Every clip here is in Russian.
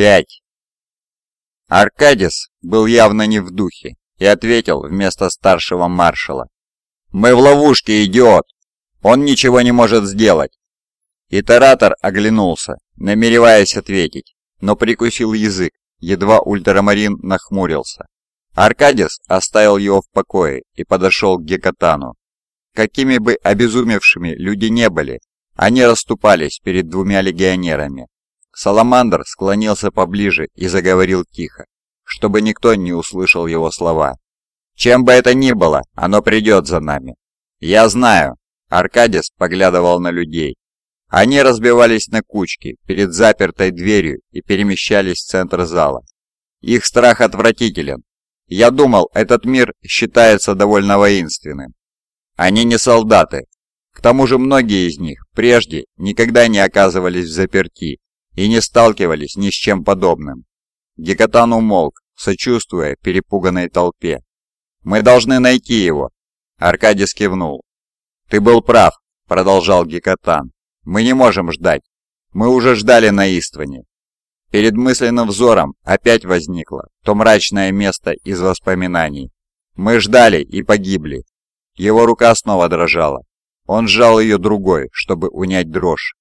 Пять. Аркадис был явно не в духе и ответил вместо старшего маршала. «Мы в ловушке, идиот! Он ничего не может сделать!» Итератор оглянулся, намереваясь ответить, но прикусил язык, едва ультрамарин нахмурился. Аркадис оставил его в покое и подошел к Гекатану. Какими бы обезумевшими люди не были, они расступались перед двумя легионерами, Саламандр склонился поближе и заговорил тихо, чтобы никто не услышал его слова. «Чем бы это ни было, оно придет за нами. Я знаю». Аркадис поглядывал на людей. Они разбивались на кучки перед запертой дверью и перемещались в центр зала. Их страх отвратителен. Я думал, этот мир считается довольно воинственным. Они не солдаты. К тому же многие из них прежде никогда не оказывались в заперти и не сталкивались ни с чем подобным. Гекатан умолк, сочувствуя перепуганной толпе. «Мы должны найти его!» Аркадий кивнул. «Ты был прав», — продолжал Гекатан. «Мы не можем ждать. Мы уже ждали на Истване». Перед мысленным взором опять возникло то мрачное место из воспоминаний. Мы ждали и погибли. Его рука снова дрожала. Он сжал ее другой, чтобы унять дрожь.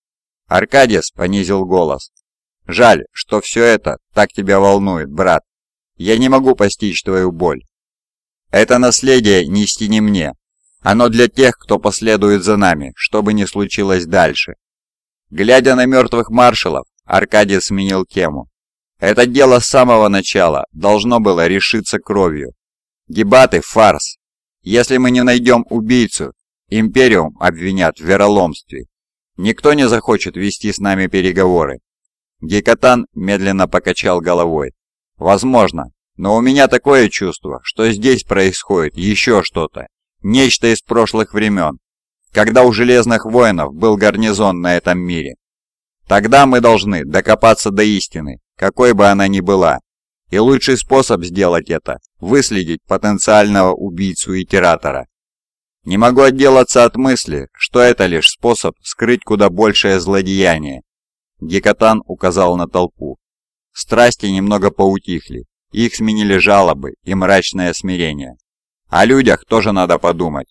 Аркадис понизил голос. «Жаль, что все это так тебя волнует, брат. Я не могу постичь твою боль. Это наследие нести не мне. Оно для тех, кто последует за нами, что бы ни случилось дальше». Глядя на мертвых маршалов, Аркадий сменил тему. Это дело с самого начала должно было решиться кровью. Дебаты – фарс. Если мы не найдем убийцу, Империум обвинят в вероломстве Никто не захочет вести с нами переговоры. Гекатан медленно покачал головой. Возможно, но у меня такое чувство, что здесь происходит еще что-то. Нечто из прошлых времен, когда у Железных Воинов был гарнизон на этом мире. Тогда мы должны докопаться до истины, какой бы она ни была. И лучший способ сделать это – выследить потенциального убийцу итератора. Не могу отделаться от мысли, что это лишь способ скрыть куда большее злодеяние. Гекатан указал на толпу. Страсти немного поутихли, их сменили жалобы и мрачное смирение. О людях тоже надо подумать.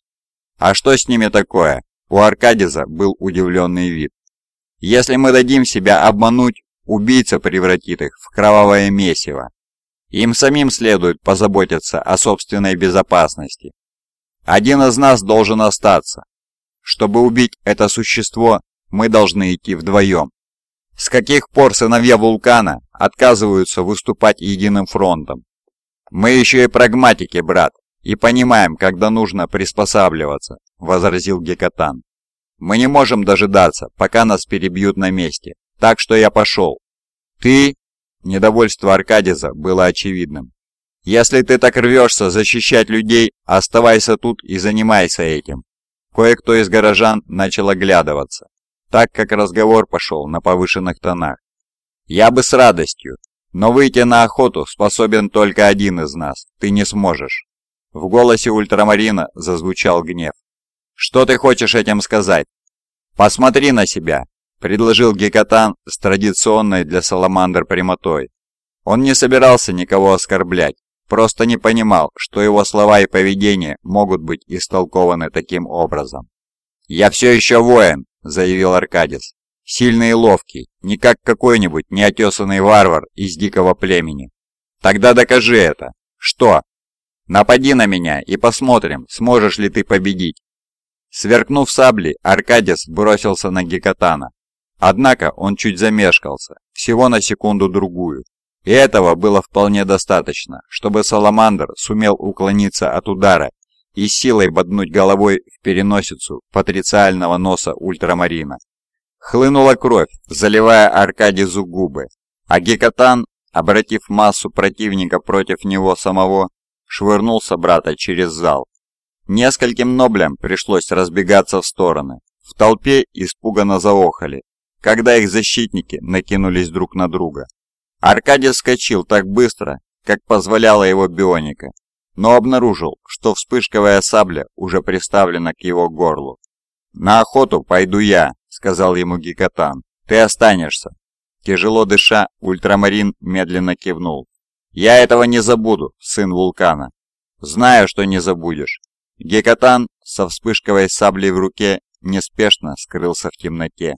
А что с ними такое? У Аркадиза был удивленный вид. Если мы дадим себя обмануть, убийца превратит их в кровавое месиво. Им самим следует позаботиться о собственной безопасности, один из нас должен остаться. Чтобы убить это существо, мы должны идти вдвоем. С каких пор сыновья вулкана отказываются выступать единым фронтом? Мы еще и прагматики, брат, и понимаем, когда нужно приспосабливаться, возразил Гекатан. Мы не можем дожидаться, пока нас перебьют на месте, так что я пошел. Ты? Недовольство Аркадиза было очевидным. Если ты так рвешься защищать людей, оставайся тут и занимайся этим. Кое-кто из горожан начал оглядываться, так как разговор пошел на повышенных тонах. Я бы с радостью, но выйти на охоту способен только один из нас, ты не сможешь. В голосе ультрамарина зазвучал гнев. Что ты хочешь этим сказать? Посмотри на себя, предложил Гекатан с традиционной для Саламандр прямотой. Он не собирался никого оскорблять, Просто не понимал, что его слова и поведение могут быть истолкованы таким образом. «Я все еще воин», — заявил Аркадис. «Сильный и ловкий, не как какой-нибудь неотесанный варвар из дикого племени. Тогда докажи это. Что? Напади на меня и посмотрим, сможешь ли ты победить». Сверкнув саблей, Аркадис бросился на Гекатана. Однако он чуть замешкался, всего на секунду-другую, и этого было вполне достаточно, чтобы Саламандр сумел уклониться от удара и силой боднуть головой в переносицу патрициального носа ультрамарина. Хлынула кровь, заливая Аркадизу губы, а Гекатан, обратив массу противника против него самого, швырнул собрата через зал. Нескольким ноблям пришлось разбегаться в стороны. В толпе испуганно заохали, когда их защитники накинулись друг на друга. Аркадий вскочил так быстро, как позволяла его бионика, но обнаружил, что вспышковая сабля уже приставлена к его горлу. «На охоту пойду я», — сказал ему Гекатан. «Ты останешься». Тяжело дыша, ультрамарин медленно кивнул. «Я этого не забуду, сын вулкана. Знаю, что не забудешь». Гекатан со вспышковой саблей в руке неспешно скрылся в темноте.